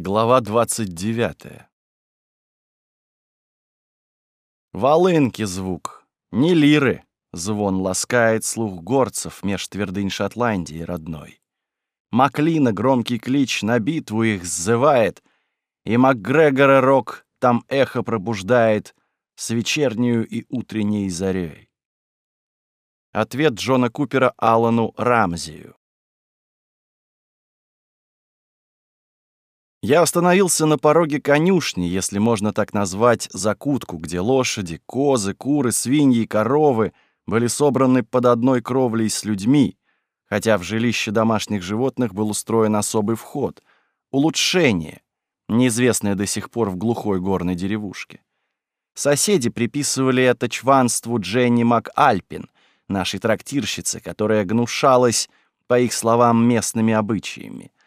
Глава 29. Волынки звук, не лиры, звон ласкает слух горцев меж твердынь Шотландии родной. Маклина громкий клич на битву их сзывает, и Макгрегора рок там эхо пробуждает с вечернюю и утренней зарей. Ответ Джона Купера Алану Рамзию. Я остановился на пороге конюшни, если можно так назвать закутку, где лошади, козы, куры, свиньи и коровы были собраны под одной кровлей с людьми, хотя в жилище домашних животных был устроен особый вход — улучшение, неизвестное до сих пор в глухой горной деревушке. Соседи приписывали это чванству Дженни МакАльпин, нашей трактирщице, которая гнушалась, по их словам, местными обычаями —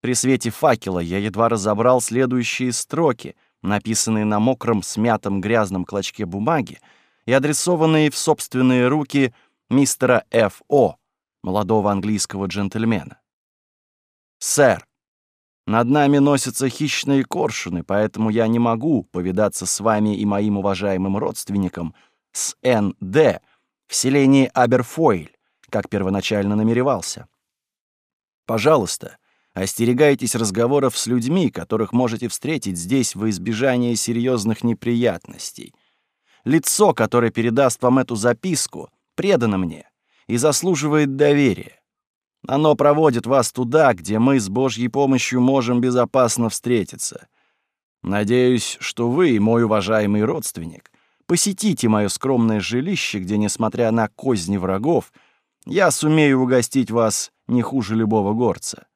при свете факела я едва разобрал следующие строки, написанные на мокром, смятом, грязном клочке бумаги и адресованные в собственные руки мистера Ф.О., молодого английского джентльмена. «Сэр, над нами носятся хищные коршуны, поэтому я не могу повидаться с вами и моим уважаемым родственником с Н.Д. в селении Аберфойль, как первоначально намеревался. Пожалуйста, — Остерегайтесь разговоров с людьми, которых можете встретить здесь во избежание серьезных неприятностей. Лицо, которое передаст вам эту записку, предано мне и заслуживает доверия. Оно проводит вас туда, где мы с Божьей помощью можем безопасно встретиться. Надеюсь, что вы, мой уважаемый родственник, посетите мое скромное жилище, где, несмотря на козни врагов, я сумею угостить вас не хуже любого горца.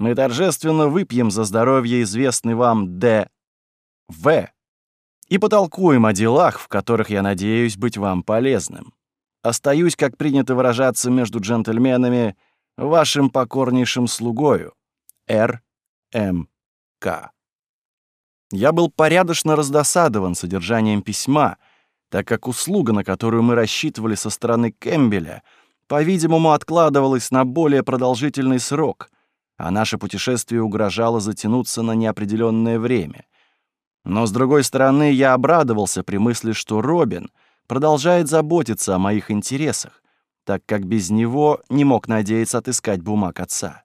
Мы торжественно выпьем за здоровье известный вам Д. В. И потолкуем о делах, в которых я надеюсь быть вам полезным. Остаюсь, как принято выражаться между джентльменами, вашим покорнейшим слугою. Р. М. К. Я был порядочно раздосадован содержанием письма, так как услуга, на которую мы рассчитывали со стороны Кэмбеля, по-видимому, откладывалась на более продолжительный срок — а наше путешествие угрожало затянуться на неопределенное время. Но, с другой стороны, я обрадовался при мысли, что Робин продолжает заботиться о моих интересах, так как без него не мог надеяться отыскать бумаг отца.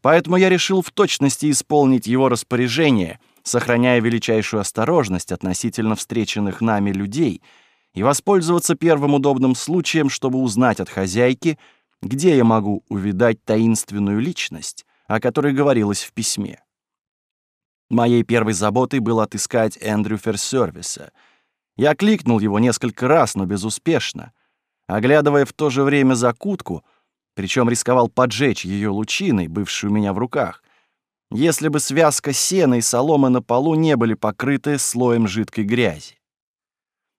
Поэтому я решил в точности исполнить его распоряжение, сохраняя величайшую осторожность относительно встреченных нами людей и воспользоваться первым удобным случаем, чтобы узнать от хозяйки, где я могу увидать таинственную личность, о которой говорилось в письме. Моей первой заботой было отыскать Эндрю Ферсервиса. Я кликнул его несколько раз, но безуспешно. Оглядывая в то же время закутку, причем рисковал поджечь ее лучиной, бывшую у меня в руках, если бы связка сена и соломы на полу не были покрыты слоем жидкой грязи.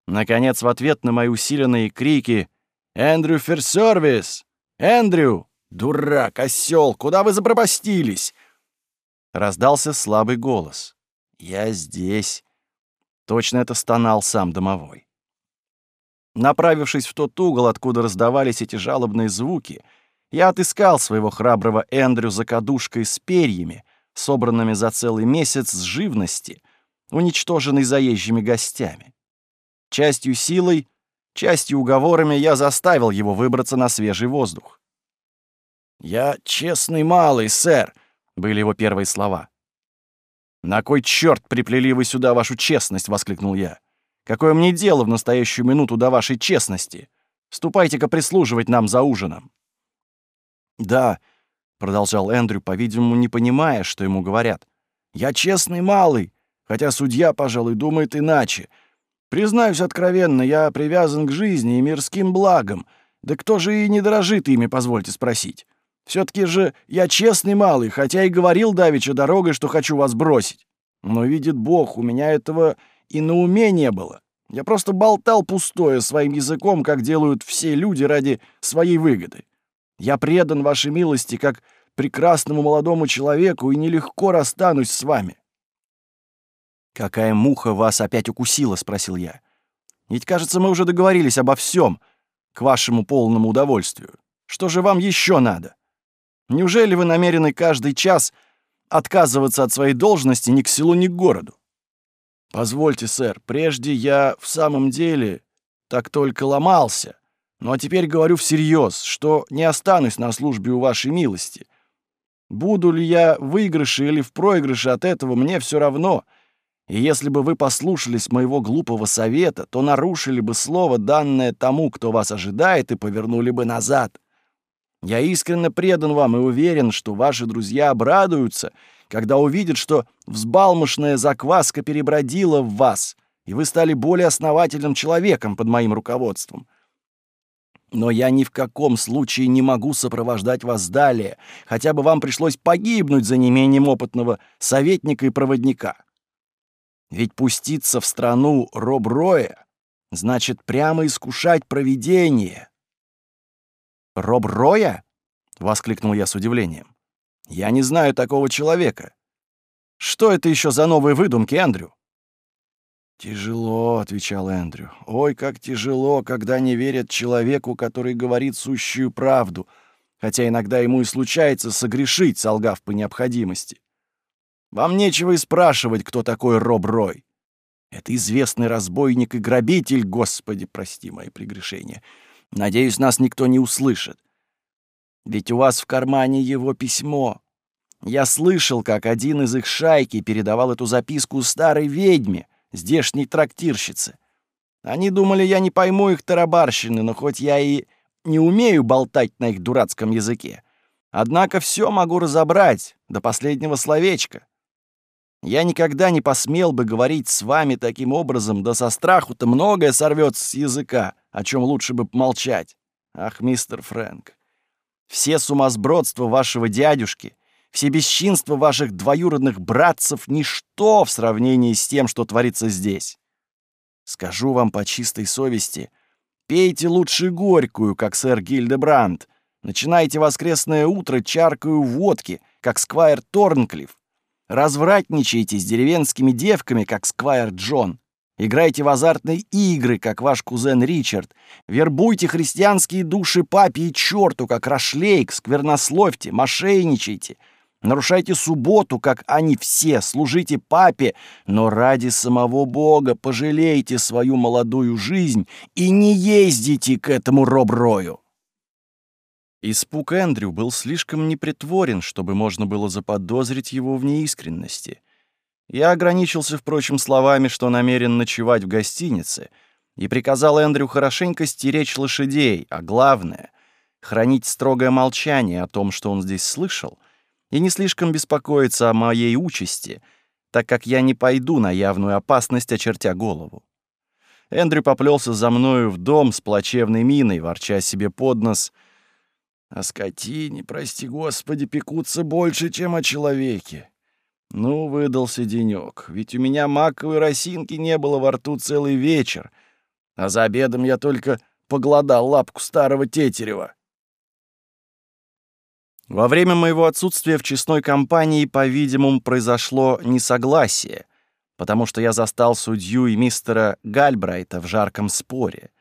Наконец, в ответ на мои усиленные крики «Эндрю Ферсервис! Эндрю! «Дурак, осел, куда вы запропастились?» Раздался слабый голос. «Я здесь». Точно это стонал сам домовой. Направившись в тот угол, откуда раздавались эти жалобные звуки, я отыскал своего храброго Эндрю за кадушкой с перьями, собранными за целый месяц с живности, уничтоженной заезжими гостями. Частью силой, частью уговорами я заставил его выбраться на свежий воздух. «Я честный малый, сэр», — были его первые слова. «На кой черт приплели вы сюда вашу честность?» — воскликнул я. «Какое мне дело в настоящую минуту до вашей честности? Ступайте-ка прислуживать нам за ужином». «Да», — продолжал Эндрю, по-видимому, не понимая, что ему говорят. «Я честный малый, хотя судья, пожалуй, думает иначе. Признаюсь откровенно, я привязан к жизни и мирским благам. Да кто же и не дорожит ими, позвольте спросить?» Все-таки же я честный малый, хотя и говорил давеча дорогой, что хочу вас бросить. Но, видит бог, у меня этого и на уме не было. Я просто болтал пустое своим языком, как делают все люди ради своей выгоды. Я предан вашей милости, как прекрасному молодому человеку, и нелегко расстанусь с вами». «Какая муха вас опять укусила?» — спросил я. «Ведь, кажется, мы уже договорились обо всем, к вашему полному удовольствию. Что же вам еще надо?» Неужели вы намерены каждый час отказываться от своей должности ни к селу, ни к городу? Позвольте, сэр, прежде я в самом деле так только ломался, ну а теперь говорю всерьез, что не останусь на службе у вашей милости. Буду ли я в выигрыше или в проигрыше от этого, мне все равно. И если бы вы послушались моего глупого совета, то нарушили бы слово, данное тому, кто вас ожидает, и повернули бы назад. Я искренне предан вам и уверен, что ваши друзья обрадуются, когда увидят, что взбалмошная закваска перебродила в вас, и вы стали более основательным человеком под моим руководством. Но я ни в каком случае не могу сопровождать вас далее, хотя бы вам пришлось погибнуть за неимением опытного советника и проводника. Ведь пуститься в страну Роб Роя значит прямо искушать провидение, Роб Роя?» — воскликнул я с удивлением. «Я не знаю такого человека. Что это еще за новые выдумки, Эндрю?» «Тяжело», — отвечал Эндрю. «Ой, как тяжело, когда не верят человеку, который говорит сущую правду, хотя иногда ему и случается согрешить, солгав по необходимости. Вам нечего и спрашивать, кто такой Роб Рой. Это известный разбойник и грабитель, господи, прости мои прегрешения». Надеюсь, нас никто не услышит. Ведь у вас в кармане его письмо. Я слышал, как один из их шайки передавал эту записку старой ведьме, здешней трактирщице. Они думали, я не пойму их тарабарщины, но хоть я и не умею болтать на их дурацком языке. Однако все могу разобрать до последнего словечка. Я никогда не посмел бы говорить с вами таким образом, да со страху-то многое сорвется с языка о чем лучше бы молчать. Ах, мистер Фрэнк, все сумасбродства вашего дядюшки, все бесчинства ваших двоюродных братцев — ничто в сравнении с тем, что творится здесь. Скажу вам по чистой совести, пейте лучше горькую, как сэр Гильдебранд, начинайте воскресное утро чаркою водки, как сквайр Торнклифф, развратничайте с деревенскими девками, как сквайр Джон. Играйте в азартные игры, как ваш кузен Ричард. Вербуйте христианские души папе и черту, как Рашлейк, сквернословьте, мошенничайте. Нарушайте субботу, как они все, служите папе, но ради самого Бога пожалейте свою молодую жизнь и не ездите к этому роброю. Испуг Эндрю был слишком непритворен, чтобы можно было заподозрить его в неискренности. Я ограничился, впрочем, словами, что намерен ночевать в гостинице, и приказал Эндрю хорошенько стеречь лошадей, а главное — хранить строгое молчание о том, что он здесь слышал, и не слишком беспокоиться о моей участи, так как я не пойду на явную опасность, очертя голову. Эндрю поплелся за мною в дом с плачевной миной, ворча себе под нос. «О скотине, прости господи, пекутся больше, чем о человеке. Ну, выдался денёк, ведь у меня маковой росинки не было во рту целый вечер, а за обедом я только поглодал лапку старого тетерева. Во время моего отсутствия в честной компании, по-видимому, произошло несогласие, потому что я застал судью и мистера Гальбрайта в жарком споре.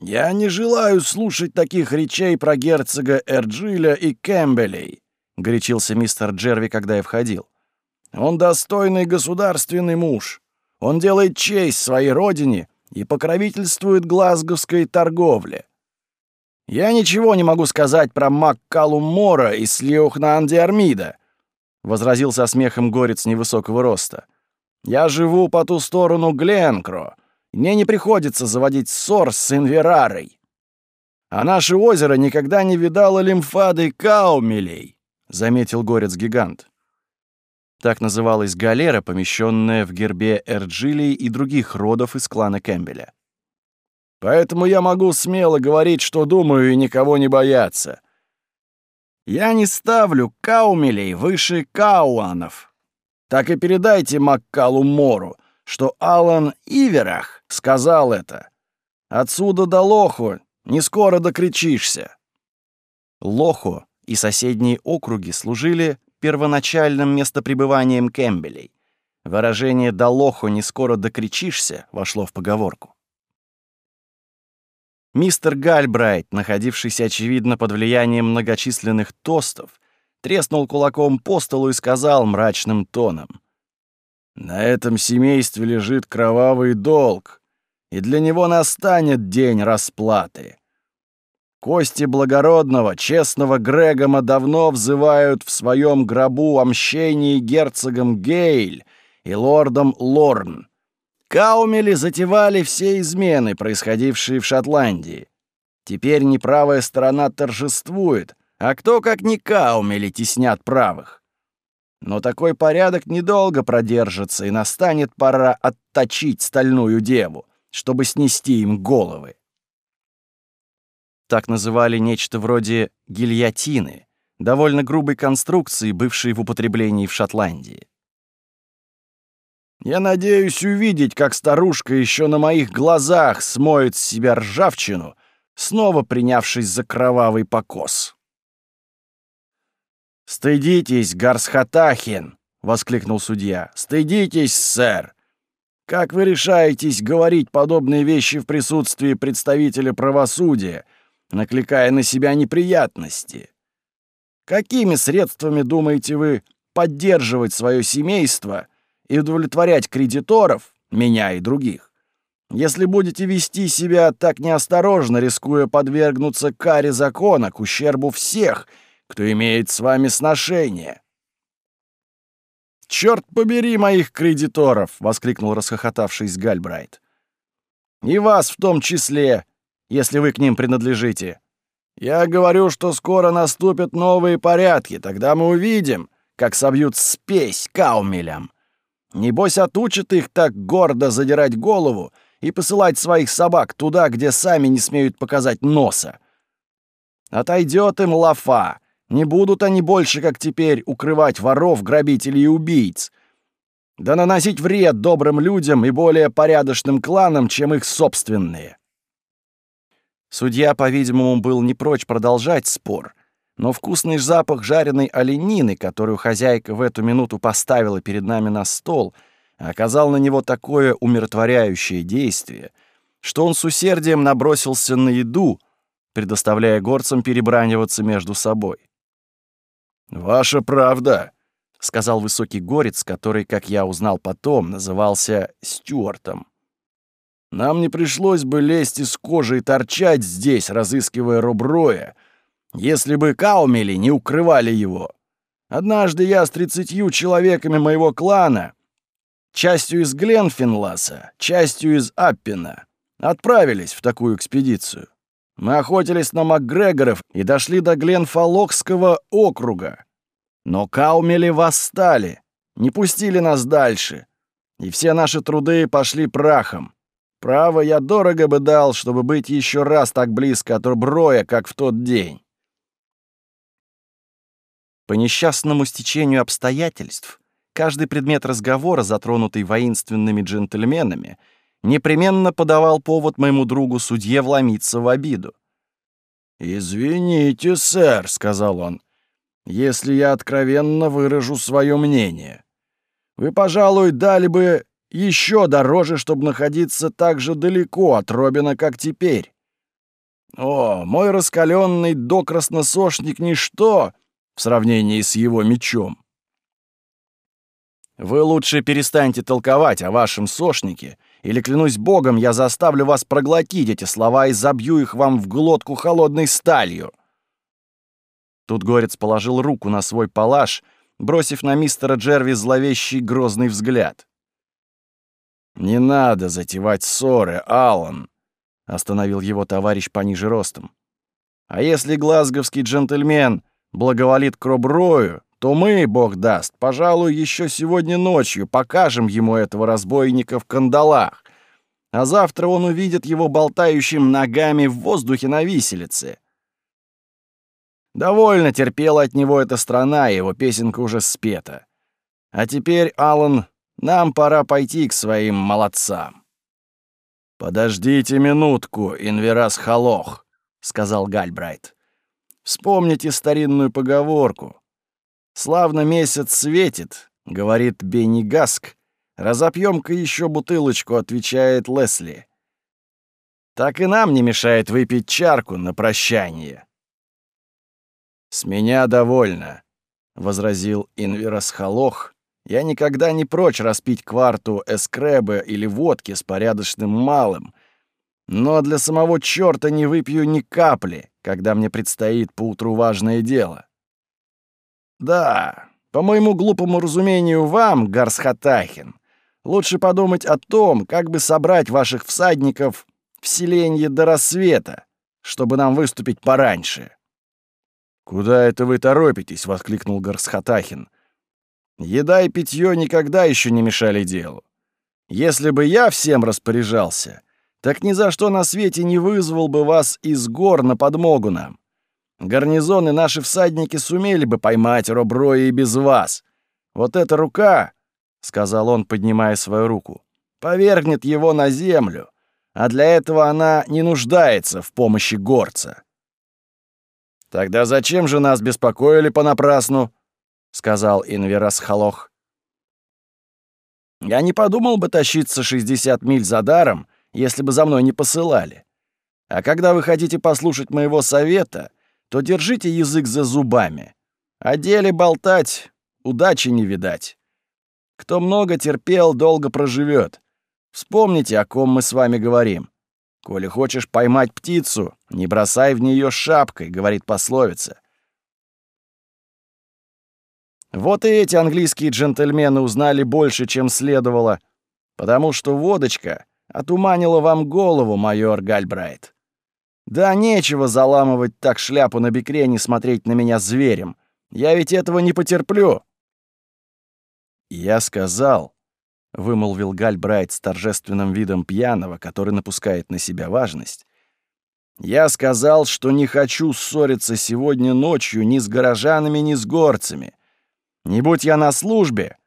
«Я не желаю слушать таких речей про герцога Эрджиля и Кэмпбелей», — горячился мистер Джерви, когда я входил. «Он достойный государственный муж. Он делает честь своей родине и покровительствует глазговской торговле. Я ничего не могу сказать про Маккалу Мора и Слиухнанди Армида», — возразил со смехом горец невысокого роста. «Я живу по ту сторону Гленкро. Мне не приходится заводить ссор с Инверарой. А наше озеро никогда не видало лимфады каумелей». — заметил горец-гигант. Так называлась галера, помещенная в гербе Эрджилей и других родов из клана Кэмпбеля. «Поэтому я могу смело говорить, что думаю, и никого не бояться. Я не ставлю каумелей выше кауанов. Так и передайте Маккалу Мору, что Алан Иверах сказал это. Отсюда до Лоху не скоро докричишься». Лохо и соседние округи служили первоначальным местопребыванием Кэмпбелей. Выражение «до лоху не скоро докричишься» вошло в поговорку. Мистер Гальбрайт, находившийся, очевидно, под влиянием многочисленных тостов, треснул кулаком по столу и сказал мрачным тоном. «На этом семействе лежит кровавый долг, и для него настанет день расплаты. Кости благородного, честного Грегома давно взывают в своем гробу о мщении герцогом Гейль и лордом Лорн. Каумели затевали все измены, происходившие в Шотландии. Теперь неправая сторона торжествует, а кто, как не Каумели, теснят правых? Но такой порядок недолго продержится, и настанет пора отточить стальную деву, чтобы снести им головы. Так называли нечто вроде гильотины, довольно грубой конструкции, бывшей в употреблении в Шотландии. «Я надеюсь увидеть, как старушка еще на моих глазах смоет с себя ржавчину», снова принявшись за кровавый покос. «Стыдитесь, Гарсхатахин!» — воскликнул судья. «Стыдитесь, сэр! Как вы решаетесь говорить подобные вещи в присутствии представителя правосудия, накликая на себя неприятности. Какими средствами думаете вы поддерживать свое семейство и удовлетворять кредиторов, меня и других, если будете вести себя так неосторожно, рискуя подвергнуться каре закона к ущербу всех, кто имеет с вами сношение? «Черт побери моих кредиторов!» — воскликнул расхохотавшись Гальбрайт. «И вас в том числе, если вы к ним принадлежите. Я говорю, что скоро наступят новые порядки, тогда мы увидим, как собьют спесь каумелям. Небось, отучат их так гордо задирать голову и посылать своих собак туда, где сами не смеют показать носа. Отойдет им лафа. Не будут они больше, как теперь, укрывать воров, грабителей и убийц. Да наносить вред добрым людям и более порядочным кланам, чем их собственные. Судья, по-видимому, был не прочь продолжать спор, но вкусный запах жареной оленины, которую хозяйка в эту минуту поставила перед нами на стол, оказал на него такое умиротворяющее действие, что он с усердием набросился на еду, предоставляя горцам перебраниваться между собой. «Ваша правда», — сказал высокий горец, который, как я узнал потом, назывался Стюартом. Нам не пришлось бы лезть из кожи и торчать здесь, разыскивая Руброя, если бы каумели не укрывали его. Однажды я с тридцатью человеками моего клана, частью из Гленфинласа, частью из Аппина, отправились в такую экспедицию. Мы охотились на Макгрегоров и дошли до Гленфалокского округа. Но каумели восстали, не пустили нас дальше, и все наши труды пошли прахом. Право, я дорого бы дал, чтобы быть еще раз так близко от Руброя, как в тот день. По несчастному стечению обстоятельств, каждый предмет разговора, затронутый воинственными джентльменами, непременно подавал повод моему другу-судье вломиться в обиду. «Извините, сэр», — сказал он, — «если я откровенно выражу свое мнение. Вы, пожалуй, дали бы еще дороже, чтобы находиться так же далеко от Робина, как теперь. О, мой раскаленный докрасносошник — ничто в сравнении с его мечом. Вы лучше перестаньте толковать о вашем сошнике, или, клянусь богом, я заставлю вас проглотить эти слова и забью их вам в глотку холодной сталью. Тут Горец положил руку на свой палаш, бросив на мистера Джерви зловещий грозный взгляд. «Не надо затевать ссоры, Алан», — остановил его товарищ пониже ростом. «А если глазговский джентльмен благоволит к Роброю, то мы, бог даст, пожалуй, еще сегодня ночью покажем ему этого разбойника в кандалах, а завтра он увидит его болтающим ногами в воздухе на виселице». Довольно терпела от него эта страна, его песенка уже спета. А теперь, Алан, нам пора пойти к своим молодцам». «Подождите минутку, Инверас Халох», — сказал Гальбрайт. «Вспомните старинную поговорку. Славно месяц светит, — говорит Бенни Гаск. Разопьем-ка еще бутылочку, — отвечает Лесли. Так и нам не мешает выпить чарку на прощание. «С меня довольно», — возразил Инверас Халох, я никогда не прочь распить кварту эскребе или водки с порядочным малым. Но для самого чёрта не выпью ни капли, когда мне предстоит поутру важное дело. Да, по моему глупому разумению, вам, Гарсхатахин, лучше подумать о том, как бы собрать ваших всадников в селенье до рассвета, чтобы нам выступить пораньше. «Куда это вы торопитесь?» — воскликнул Гарсхатахин. Еда и питье никогда еще не мешали делу. Если бы я всем распоряжался, так ни за что на свете не вызвал бы вас из гор на подмогу нам. Гарнизоны наши всадники сумели бы поймать Роброя и без вас. Вот эта рука, — сказал он, поднимая свою руку, — повергнет его на землю, а для этого она не нуждается в помощи горца. Тогда зачем же нас беспокоили понапрасну? — сказал Инверас Халох. «Я не подумал бы тащиться 60 миль за даром, если бы за мной не посылали. А когда вы хотите послушать моего совета, то держите язык за зубами. О деле болтать, удачи не видать. Кто много терпел, долго проживет. Вспомните, о ком мы с вами говорим. Коли хочешь поймать птицу, не бросай в нее шапкой, — говорит пословица. Вот и эти английские джентльмены узнали больше, чем следовало, потому что водочка отуманила вам голову, майор Гальбрайт. Да нечего заламывать так шляпу на бекре и смотреть на меня зверем. Я ведь этого не потерплю. Я сказал, — вымолвил Гальбрайт с торжественным видом пьяного, который напускает на себя важность, — я сказал, что не хочу ссориться сегодня ночью ни с горожанами, ни с горцами. — не будь я на службе,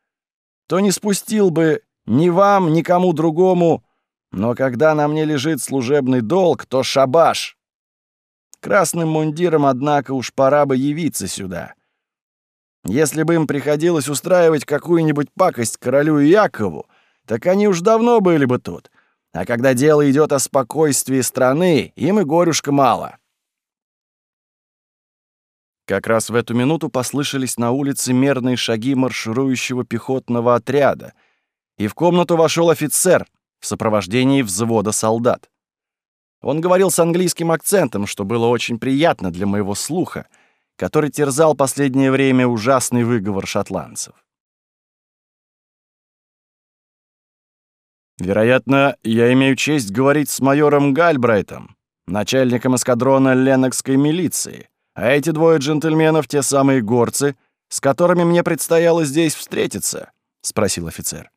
то не спустил бы ни вам, ни кому другому, но когда на мне лежит служебный долг, то шабаш. Красным мундиром, однако, уж пора бы явиться сюда. Если бы им приходилось устраивать какую-нибудь пакость королю Якову, так они уж давно были бы тут. А когда дело идет о спокойствии страны, им и горюшка мало. Как раз в эту минуту послышались на улице мерные шаги марширующего пехотного отряда, и в комнату вошел офицер в сопровождении взвода солдат. Он говорил с английским акцентом, что было очень приятно для моего слуха, который терзал последнее время ужасный выговор шотландцев. «Вероятно, я имею честь говорить с майором Гальбрайтом, начальником эскадрона Ленокской милиции», а эти двое джентльменов — те самые горцы, с которыми мне предстояло здесь встретиться?» — спросил офицер.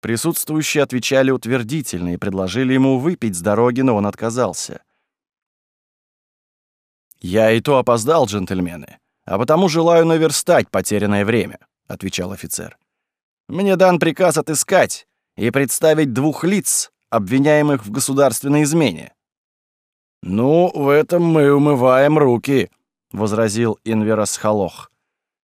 Присутствующие отвечали утвердительно и предложили ему выпить с дороги, но он отказался. «Я и то опоздал, джентльмены, а потому желаю наверстать потерянное время», — отвечал офицер. «Мне дан приказ отыскать и представить двух лиц, обвиняемых в государственной измене. «Ну, в этом мы умываем руки», — возразил Инверас Халох.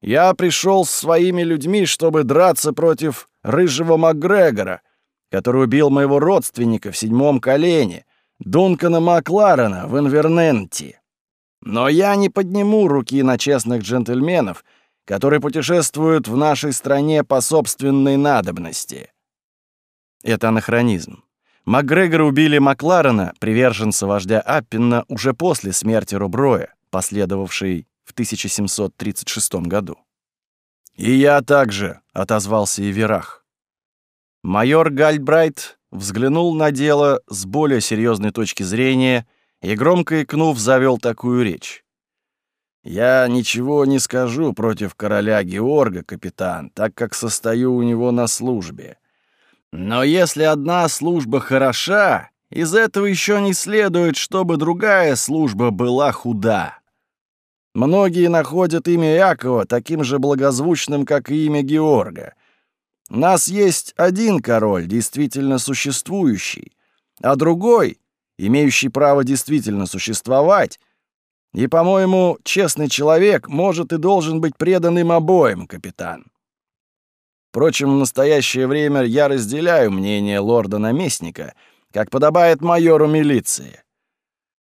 «Я пришел с своими людьми, чтобы драться против рыжего Макгрегора, который убил моего родственника в седьмом колене, Дункана Макларена в Инверненти. Но я не подниму руки на честных джентльменов, которые путешествуют в нашей стране по собственной надобности». Это анахронизм. Макгрегора убили Макларена, приверженца вождя Аппина, уже после смерти Руброя, последовавшей в 1736 году. «И я также», — отозвался Иверах. Майор Гальбрайт взглянул на дело с более серьезной точки зрения и, громко икнув, завел такую речь. «Я ничего не скажу против короля Георга, капитан, так как состою у него на службе. Но если одна служба хороша, из этого еще не следует, чтобы другая служба была худа. Многие находят имя Якова таким же благозвучным, как и имя Георга. Нас есть один король, действительно существующий, а другой, имеющий право действительно существовать, и, по-моему, честный человек может и должен быть предан им обоим, капитан. Впрочем, в настоящее время я разделяю мнение лорда-наместника, как подобает майору милиции.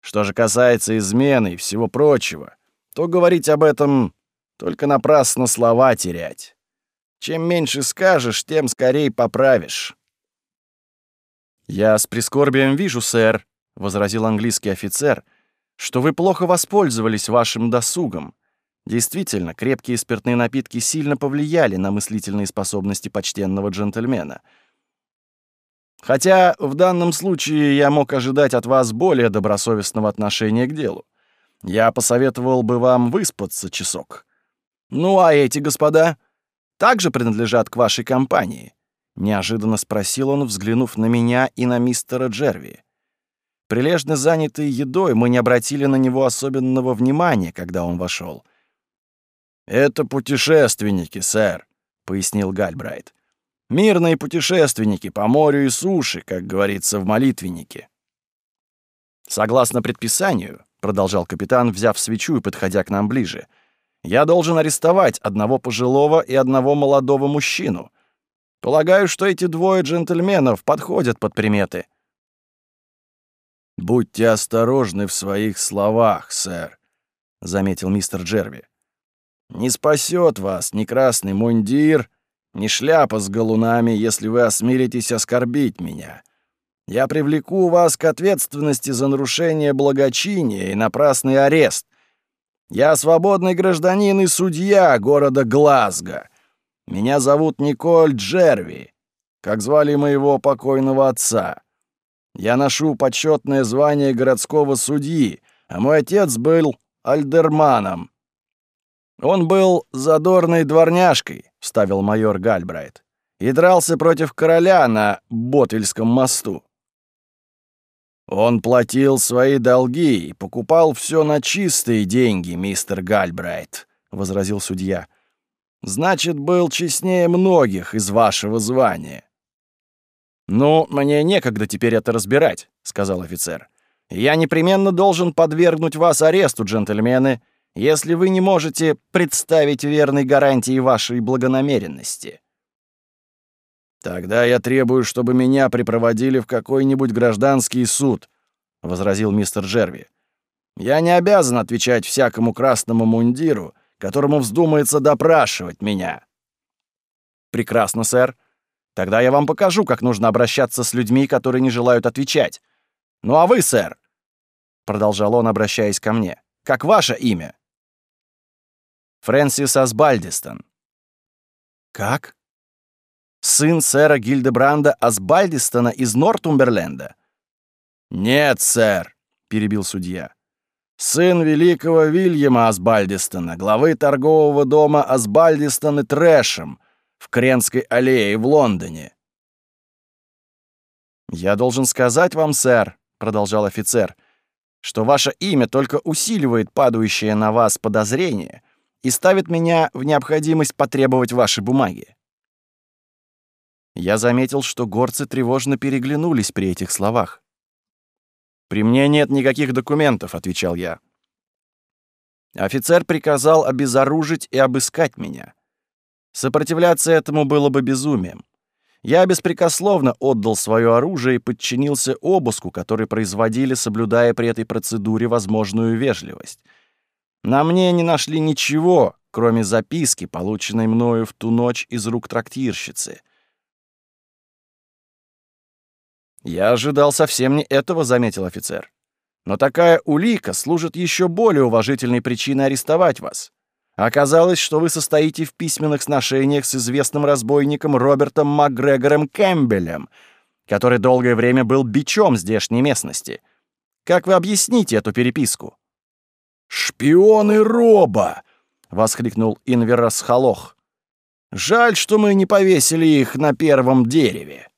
Что же касается измены и всего прочего, то говорить об этом только напрасно слова терять. Чем меньше скажешь, тем скорее поправишь. «Я с прискорбием вижу, сэр», — возразил английский офицер, — «что вы плохо воспользовались вашим досугом. Действительно, крепкие спиртные напитки сильно повлияли на мыслительные способности почтенного джентльмена. Хотя в данном случае я мог ожидать от вас более добросовестного отношения к делу. Я посоветовал бы вам выспаться часок. Ну а эти господа также принадлежат к вашей компании, неожиданно спросил он, взглянув на меня и на мистера Джерви. Прилежно занятый едой, мы не обратили на него особенного внимания, когда он вошел. «Это путешественники, сэр», — пояснил Гальбрайт. «Мирные путешественники по морю и суше, как говорится в молитвеннике». «Согласно предписанию», — продолжал капитан, взяв свечу и подходя к нам ближе, «я должен арестовать одного пожилого и одного молодого мужчину. Полагаю, что эти двое джентльменов подходят под приметы». «Будьте осторожны в своих словах, сэр», — заметил мистер Джерви. Не спасет вас ни красный мундир, ни шляпа с галунами, если вы осмелитесь оскорбить меня. Я привлеку вас к ответственности за нарушение благочиния и напрасный арест. Я свободный гражданин и судья города Глазго. Меня зовут Николь Джерви, как звали моего покойного отца. Я ношу почетное звание городского судьи, а мой отец был альдерманом, «Он был задорной дворняжкой», — вставил майор Гальбрайт, «и дрался против короля на Ботвельском мосту». «Он платил свои долги и покупал все на чистые деньги, мистер Гальбрайт», — возразил судья. «Значит, был честнее многих из вашего звания». «Ну, мне некогда теперь это разбирать», — сказал офицер. «Я непременно должен подвергнуть вас аресту, джентльмены, если вы не можете представить верной гарантии вашей благонамеренности. Тогда я требую, чтобы меня припроводили в какой-нибудь гражданский суд, возразил мистер Джерви. Я не обязан отвечать всякому красному мундиру, которому вздумается допрашивать меня. Прекрасно, сэр. Тогда я вам покажу, как нужно обращаться с людьми, которые не желают отвечать. Ну а вы, сэр, продолжал он, обращаясь ко мне, как ваше имя? Фрэнсис Асбальдистон. Как? Сын сэра Гильдебранда Асбальдистона из Нортумберленда? Нет, сэр, перебил судья. Сын великого Вильяма Асбальдистона, главы торгового дома Асбальдистон и Трэшем в Кренской аллее в Лондоне. «Я должен сказать вам, сэр», — продолжал офицер, — что ваше имя только усиливает падающее на вас подозрение, и ставит меня в необходимость потребовать ваши бумаги». Я заметил, что горцы тревожно переглянулись при этих словах. «При мне нет никаких документов», — отвечал я. Офицер приказал обезоружить и обыскать меня. Сопротивляться этому было бы безумием. Я беспрекословно отдал свое оружие и подчинился обыску, который производили, соблюдая при этой процедуре возможную вежливость — на мне не нашли ничего, кроме записки, полученной мною в ту ночь из рук трактирщицы. «Я ожидал совсем не этого», — заметил офицер. «Но такая улика служит еще более уважительной причиной арестовать вас. Оказалось, что вы состоите в письменных сношениях с известным разбойником Робертом Макгрегором Кэмпбелем, который долгое время был бичом здешней местности. Как вы объясните эту переписку?» «Шпионы Роба!» — воскликнул Инверас Инверасхолох. «Жаль, что мы не повесили их на первом дереве».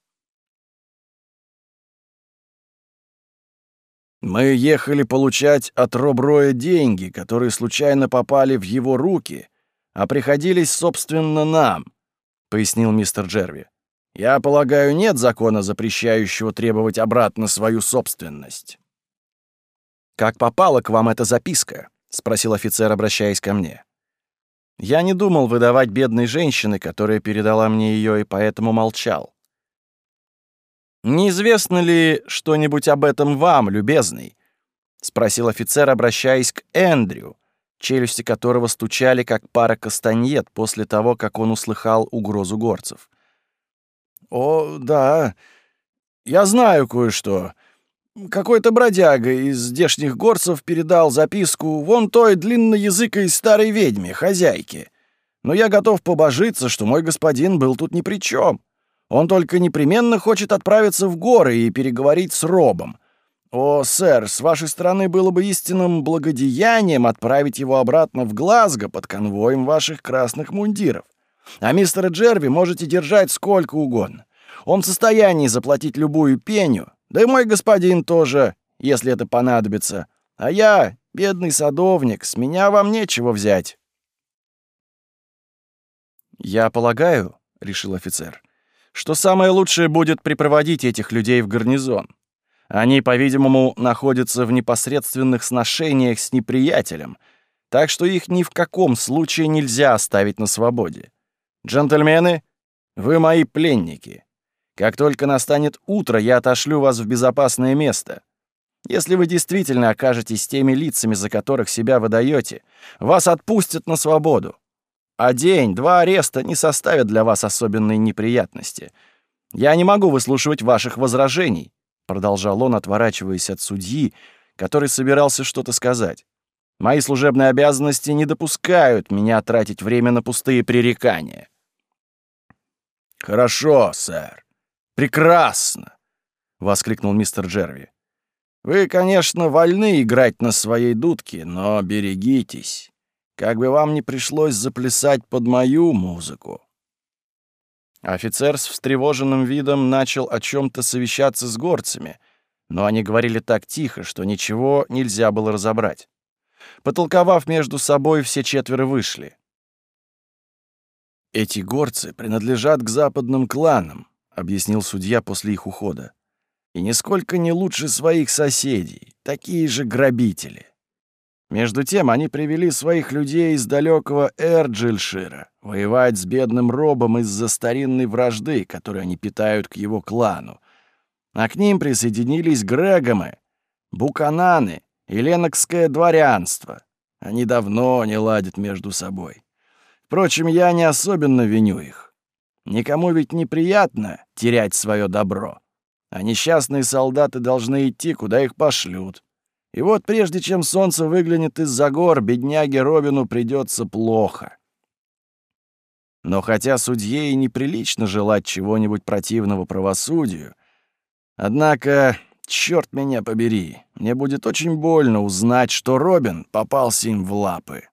Мы ехали получать от Роброя деньги, которые случайно попали в его руки, а приходились, собственно, нам, — пояснил мистер Джерви. Я полагаю, нет закона, запрещающего требовать обратно свою собственность. «Как попала к вам эта записка?» — спросил офицер, обращаясь ко мне. Я не думал выдавать бедной женщины, которая передала мне ее, и поэтому молчал. «Неизвестно ли что-нибудь об этом вам, любезный?» — спросил офицер, обращаясь к Эндрю, челюсти которого стучали, как пара кастаньет, после того, как он услыхал угрозу горцев. «О, да, я знаю кое-что», какой-то бродяга из здешних горцев передал записку вон той длинноязыкой старой ведьме, хозяйке. Но я готов побожиться, что мой господин был тут ни при чем. Он только непременно хочет отправиться в горы и переговорить с Робом. О, сэр, с вашей стороны было бы истинным благодеянием отправить его обратно в Глазго под конвоем ваших красных мундиров. А мистера Джерви можете держать сколько угодно. Он в состоянии заплатить любую пеню, да и мой господин тоже, если это понадобится. А я, бедный садовник, с меня вам нечего взять». «Я полагаю», — решил офицер, — «что самое лучшее будет припроводить этих людей в гарнизон. Они, по-видимому, находятся в непосредственных сношениях с неприятелем, так что их ни в каком случае нельзя оставить на свободе. Джентльмены, вы мои пленники. Как только настанет утро, я отошлю вас в безопасное место. Если вы действительно окажетесь теми лицами, за которых себя выдаете, вас отпустят на свободу. А день, два ареста не составят для вас особенной неприятности. Я не могу выслушивать ваших возражений», — продолжал он, отворачиваясь от судьи, который собирался что-то сказать. «Мои служебные обязанности не допускают меня тратить время на пустые пререкания». «Хорошо, сэр», «Прекрасно!» — воскликнул мистер Джерви. «Вы, конечно, вольны играть на своей дудке, но берегитесь, как бы вам не пришлось заплясать под мою музыку». Офицер с встревоженным видом начал о чем то совещаться с горцами, но они говорили так тихо, что ничего нельзя было разобрать. Потолковав между собой, все четверо вышли. «Эти горцы принадлежат к западным кланам», объяснил судья после их ухода. И нисколько не лучше своих соседей, такие же грабители. Между тем они привели своих людей из далекого Эрджильшира воевать с бедным робом из-за старинной вражды, которую они питают к его клану. А к ним присоединились Грегомы, Букананы и Ленокское дворянство. Они давно не ладят между собой. Впрочем, я не особенно виню их. Никому ведь неприятно терять свое добро. А несчастные солдаты должны идти, куда их пошлют. И вот прежде чем солнце выглянет из-за гор, бедняге Робину придется плохо. Но хотя судье и неприлично желать чего-нибудь противного правосудию, однако, черт меня побери, мне будет очень больно узнать, что Робин попался им в лапы.